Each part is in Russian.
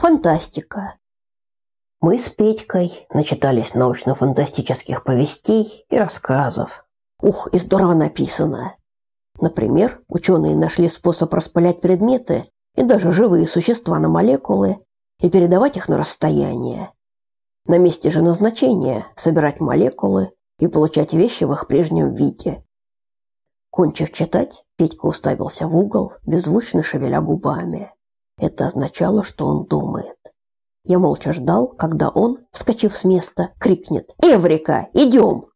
Фантастика. Мы с Петькой начитались научно-фантастических повестей и рассказов. Ух, и здорово написано. Например, ученые нашли способ распылять предметы и даже живые существа на молекулы и передавать их на расстояние. На месте же назначения собирать молекулы и получать вещи в их прежнем виде. Кончив читать, Петька уставился в угол, беззвучно шевеля губами. Это означало, что он думает. Я молча ждал, когда он, вскочив с места, крикнет «Эврика, идем!»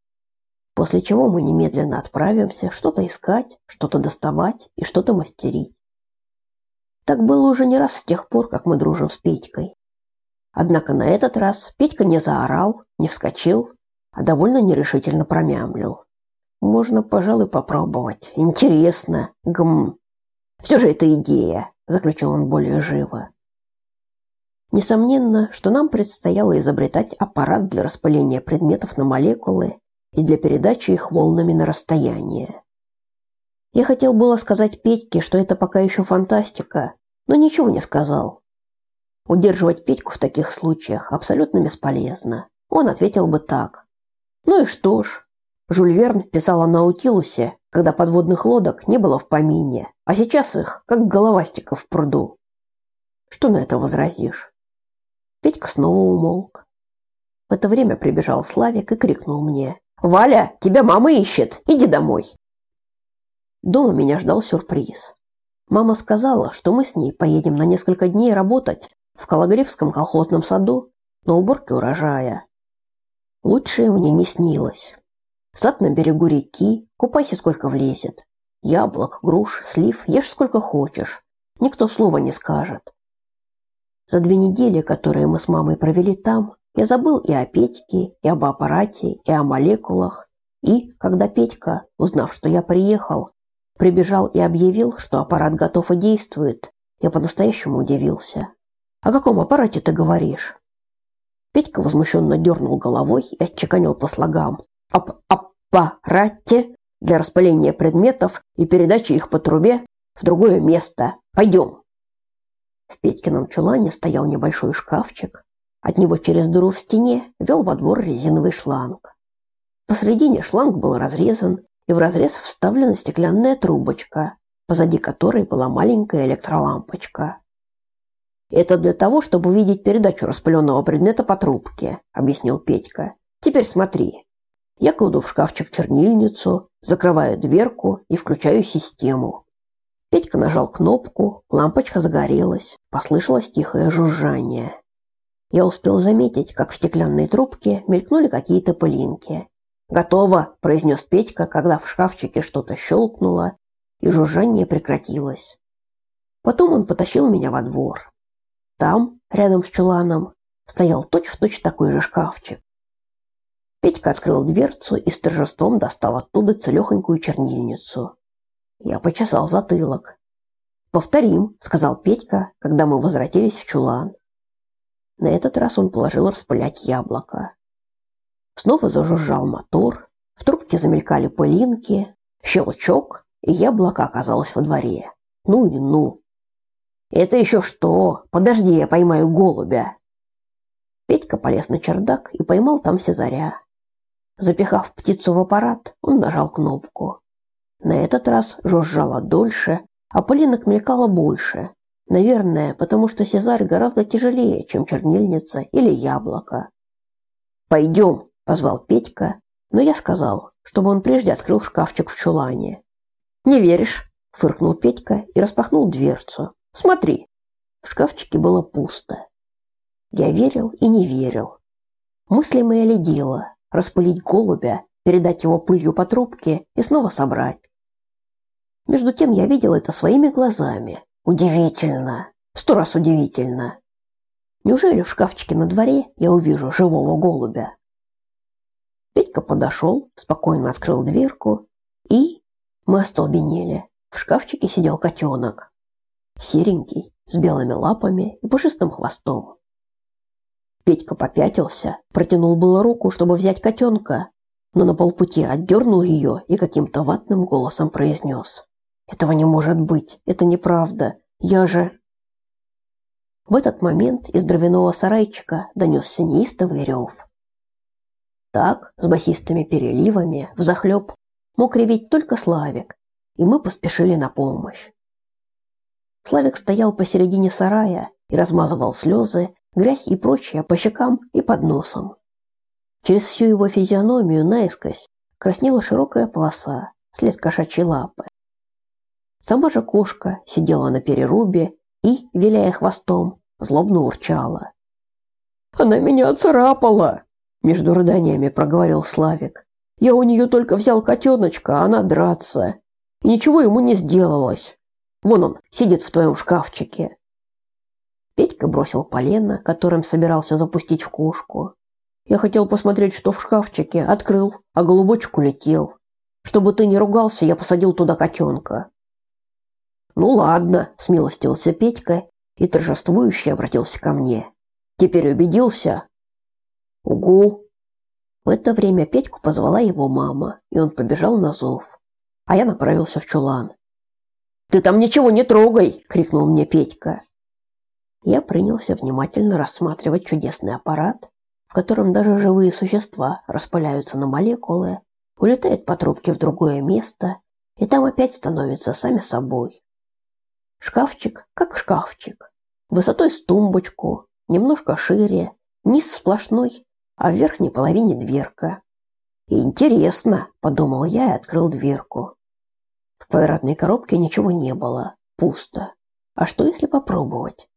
После чего мы немедленно отправимся что-то искать, что-то доставать и что-то мастерить. Так было уже не раз с тех пор, как мы дружим с Петькой. Однако на этот раз Петька не заорал, не вскочил, а довольно нерешительно промямлил. Можно, пожалуй, попробовать. Интересно. Гм. Все же это идея, заключил он более живо. Несомненно, что нам предстояло изобретать аппарат для распыления предметов на молекулы и для передачи их волнами на расстояние. Я хотел было сказать Петьке, что это пока еще фантастика, но ничего не сказал. Удерживать Петьку в таких случаях абсолютно бесполезно. Он ответил бы так: "Ну и что ж? Жюль Верн писал о Наутилусе, когда подводных лодок не было в помине, а сейчас их как головастиков в пруду. Что на это возразишь?" Петька снова умолк. В это время прибежал Славик и крикнул мне: "Валя, тебя мама ищет. Иди домой". Дома меня ждал сюрприз. Мама сказала, что мы с ней поедем на несколько дней работать в Кологревском колхозном саду на уборке урожая. Лучшее мне не снилось. Сад на берегу реки, купайся сколько влезет. Яблок, груш, слив, ешь сколько хочешь. Никто слова не скажет. За две недели, которые мы с мамой провели там, я забыл и о Петьке, и об аппарате, и о молекулах. И, когда Петька, узнав, что я приехал, прибежал и объявил, что аппарат готов и действует, я по-настоящему удивился. «О каком аппарате ты говоришь?» Петька возмущенно дернул головой и отчеканил по слогам. «Ап аппарате для распыления предметов и передачи их по трубе в другое место. Пойдем!» В Петькином чулане стоял небольшой шкафчик. От него через дыру в стене вел во двор резиновый шланг. Посредине шланг был разрезан, и в разрез вставлена стеклянная трубочка, позади которой была маленькая электролампочка. Это для того, чтобы увидеть передачу распыленного предмета по трубке, объяснил Петька. Теперь смотри. Я кладу в шкафчик чернильницу, закрываю дверку и включаю систему. Петька нажал кнопку, лампочка загорелась, послышалось тихое жужжание. Я успел заметить, как в стеклянной трубке мелькнули какие-то пылинки. «Готово!» – произнес Петька, когда в шкафчике что-то щелкнуло, и жужжание прекратилось. Потом он потащил меня во двор. Там, рядом с чуланом, стоял точь-в-точь точь такой же шкафчик. Петька открыл дверцу и с торжеством достал оттуда целехонькую чернильницу. Я почесал затылок. Повторим, сказал Петька, когда мы возвратились в чулан. На этот раз он положил распылять яблоко. Снова зажужжал мотор, в трубке замелькали пылинки, щелчок, и яблоко оказалось во дворе. Ну и ну. Это еще что? Подожди, я поймаю голубя. Петька полез на чердак и поймал там Сезаря. Запихав птицу в аппарат, он нажал кнопку. На этот раз жужжало дольше, а пылинок мелькало больше. Наверное, потому что Сезарь гораздо тяжелее, чем чернильница или яблоко. «Пойдем», – позвал Петька, но я сказал, чтобы он прежде открыл шкафчик в чулане. «Не веришь?» – фыркнул Петька и распахнул дверцу. «Смотри». В шкафчике было пусто. Я верил и не верил. Мыслимое ли дело распылить голубя, передать его пылью по трубке и снова собрать? Между тем я видел это своими глазами. Удивительно. Сто раз удивительно. Неужели в шкафчике на дворе я увижу живого голубя? Петька подошел, спокойно открыл дверку, и мы остолбенели. В шкафчике сидел котенок. Серенький, с белыми лапами и пушистым хвостом. Петька попятился, протянул было руку, чтобы взять котенка, но на полпути отдернул ее и каким-то ватным голосом произнес. Этого не может быть. Это неправда. Я же В этот момент из дровяного сарайчика донесся неистовый рев. Так, с басистыми переливами, взахлеб, мог реветь только Славик, и мы поспешили на помощь. Славик стоял посередине сарая и размазывал слезы, грязь и прочее по щекам и под носом. Через всю его физиономию наискось краснела широкая полоса, след кошачьей лапы. Сама же кошка сидела на перерубе и, виляя хвостом, злобно урчала. «Она меня царапала!» – между рыданиями проговорил Славик. «Я у нее только взял котеночка, а она драться. И ничего ему не сделалось. Вон он, сидит в твоем шкафчике». Петька бросил полено, которым собирался запустить в кошку. Я хотел посмотреть, что в шкафчике, открыл, а голубочек улетел. Чтобы ты не ругался, я посадил туда котенка. Ну ладно, смилостивился Петька и торжествующе обратился ко мне. Теперь убедился? Угу. В это время Петьку позвала его мама, и он побежал на зов. А я направился в чулан. Ты там ничего не трогай, крикнул мне Петька. Я принялся внимательно рассматривать чудесный аппарат, в котором даже живые существа распыляются на молекулы, улетают по трубке в другое место, и там опять становятся сами собой. Шкафчик как шкафчик, высотой с тумбочку, немножко шире, низ сплошной, а в верхней половине дверка. Интересно, подумал я и открыл дверку. В квадратной коробке ничего не было, пусто. А что если попробовать?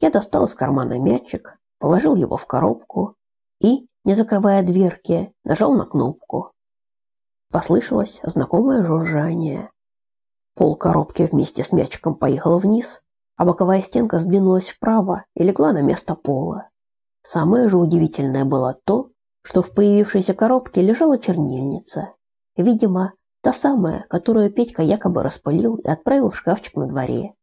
Я достал из кармана мячик, положил его в коробку и, не закрывая дверки, нажал на кнопку. Послышалось знакомое жужжание. Пол коробки вместе с мячиком поехал вниз, а боковая стенка сдвинулась вправо и легла на место пола. Самое же удивительное было то, что в появившейся коробке лежала чернильница. Видимо, та самая, которую Петька якобы распылил и отправил в шкафчик на дворе.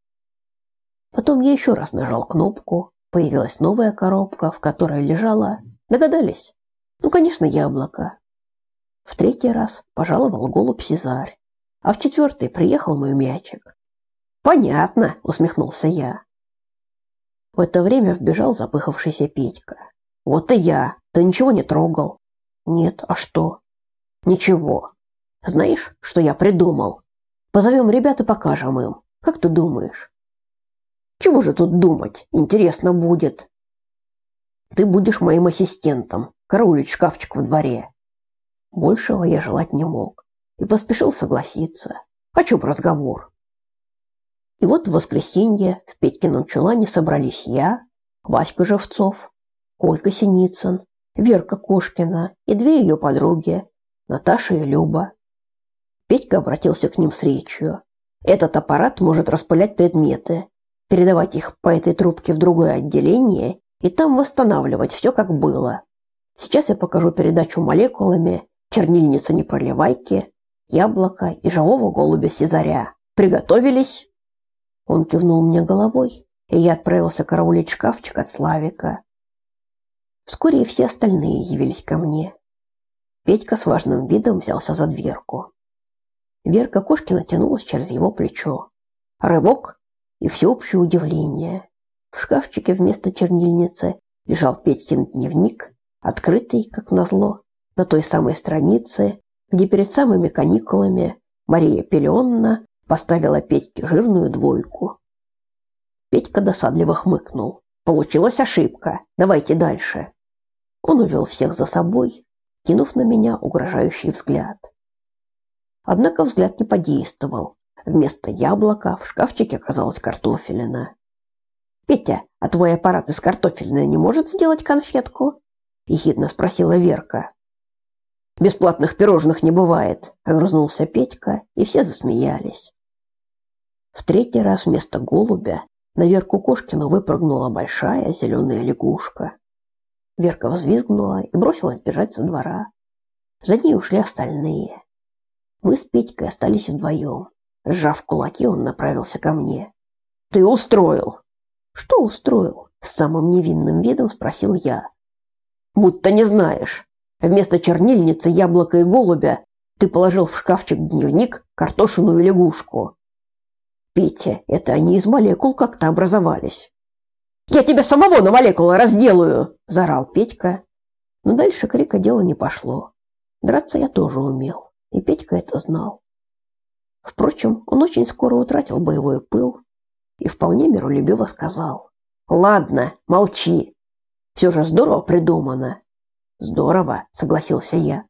Потом я еще раз нажал кнопку, появилась новая коробка, в которой лежала... Догадались? Ну, конечно, яблоко. В третий раз пожаловал голубь Сезарь а в четвертый приехал мой мячик. Понятно, усмехнулся я. В это время вбежал запыхавшийся Петька. Вот и я. Ты ничего не трогал? Нет, а что? Ничего. Знаешь, что я придумал? Позовем ребят и покажем им. Как ты думаешь? Чего же тут думать? Интересно будет. Ты будешь моим ассистентом, караулить шкафчик во дворе. Большего я желать не мог и поспешил согласиться. О чем разговор? И вот в воскресенье в Петькином чулане собрались я, Васька Живцов, Колька Синицын, Верка Кошкина и две ее подруги, Наташа и Люба. Петька обратился к ним с речью. Этот аппарат может распылять предметы, передавать их по этой трубке в другое отделение и там восстанавливать все как было. Сейчас я покажу передачу молекулами, чернильница непроливайки, яблоко и живого голубя Сезаря. Приготовились?» Он кивнул мне головой, и я отправился караулить шкафчик от Славика. Вскоре и все остальные явились ко мне. Петька с важным видом взялся за дверку. Верка Кошкина тянулась через его плечо. Рывок и всеобщее удивление. В шкафчике вместо чернильницы лежал Петькин дневник, открытый, как назло, на той самой странице, где перед самыми каникулами Мария Пелеонна поставила Петьке жирную двойку. Петька досадливо хмыкнул. Получилась ошибка. Давайте дальше. Он увел всех за собой, кинув на меня угрожающий взгляд. Однако взгляд не подействовал. Вместо яблока в шкафчике оказалась картофелина. Петя, а твой аппарат из картофельной не может сделать конфетку? ехидно спросила Верка. Бесплатных пирожных не бывает, огрызнулся Петька, и все засмеялись. В третий раз вместо голубя на Верку Кошкину выпрыгнула большая зеленая лягушка. Верка взвизгнула и бросилась бежать со двора. За ней ушли остальные. Мы с Петькой остались вдвоем. Сжав кулаки, он направился ко мне. «Ты устроил!» «Что устроил?» С самым невинным видом спросил я. «Будто не знаешь. Вместо чернильницы, яблока и голубя ты положил в шкафчик дневник, картошину и лягушку. Петя, это они из молекул как-то образовались. Я тебя самого на молекулы разделаю!» – заорал Петька. Но дальше крика дело не пошло. Драться я тоже умел, и Петька это знал. Впрочем, он очень скоро утратил боевой пыл и вполне миролюбиво сказал. «Ладно, молчи. Все же здорово придумано». «Здорово», — согласился я.